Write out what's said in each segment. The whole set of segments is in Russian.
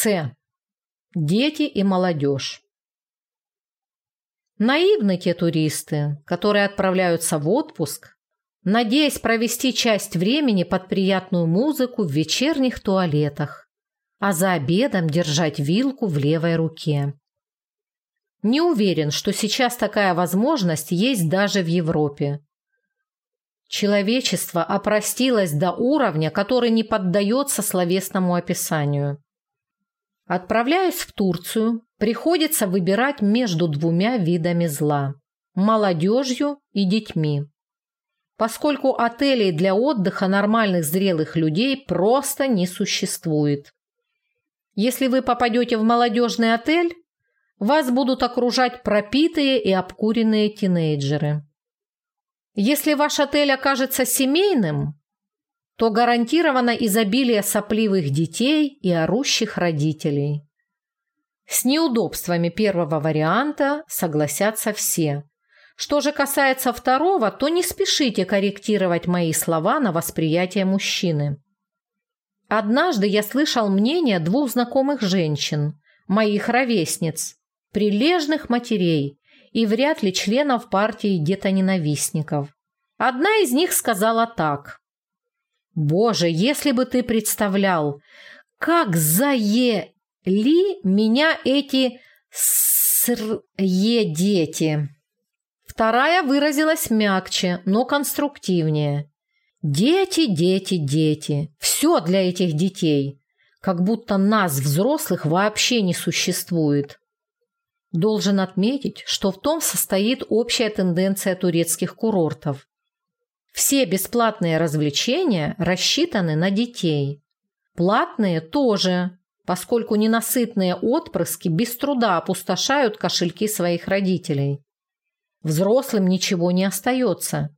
С. Дети и молодежь. Наивны те туристы, которые отправляются в отпуск, надеясь провести часть времени под приятную музыку в вечерних туалетах, а за обедом держать вилку в левой руке. Не уверен, что сейчас такая возможность есть даже в Европе. Человечество опростилось до уровня, который не поддается словесному описанию. Отправляясь в Турцию, приходится выбирать между двумя видами зла – молодежью и детьми. Поскольку отелей для отдыха нормальных зрелых людей просто не существует. Если вы попадете в молодежный отель, вас будут окружать пропитые и обкуренные тинейджеры. Если ваш отель окажется семейным, то гарантировано изобилие сопливых детей и орущих родителей. С неудобствами первого варианта согласятся все. Что же касается второго, то не спешите корректировать мои слова на восприятие мужчины. Однажды я слышал мнение двух знакомых женщин, моих ровесниц, прилежных матерей, и вряд ли членов партии детоненавистников. Одна из них сказала так. «Боже, если бы ты представлял, как заели меня эти срье дети!» Вторая выразилась мягче, но конструктивнее. «Дети, дети, дети. Все для этих детей. Как будто нас, взрослых, вообще не существует». Должен отметить, что в том состоит общая тенденция турецких курортов. Все бесплатные развлечения рассчитаны на детей. Платные тоже, поскольку ненасытные отпрыски без труда опустошают кошельки своих родителей. Взрослым ничего не остается.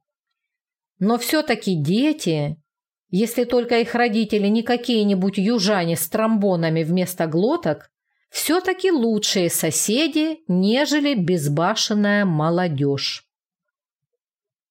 Но все-таки дети, если только их родители не какие-нибудь южане с тромбонами вместо глоток, все-таки лучшие соседи, нежели безбашенная молодежь.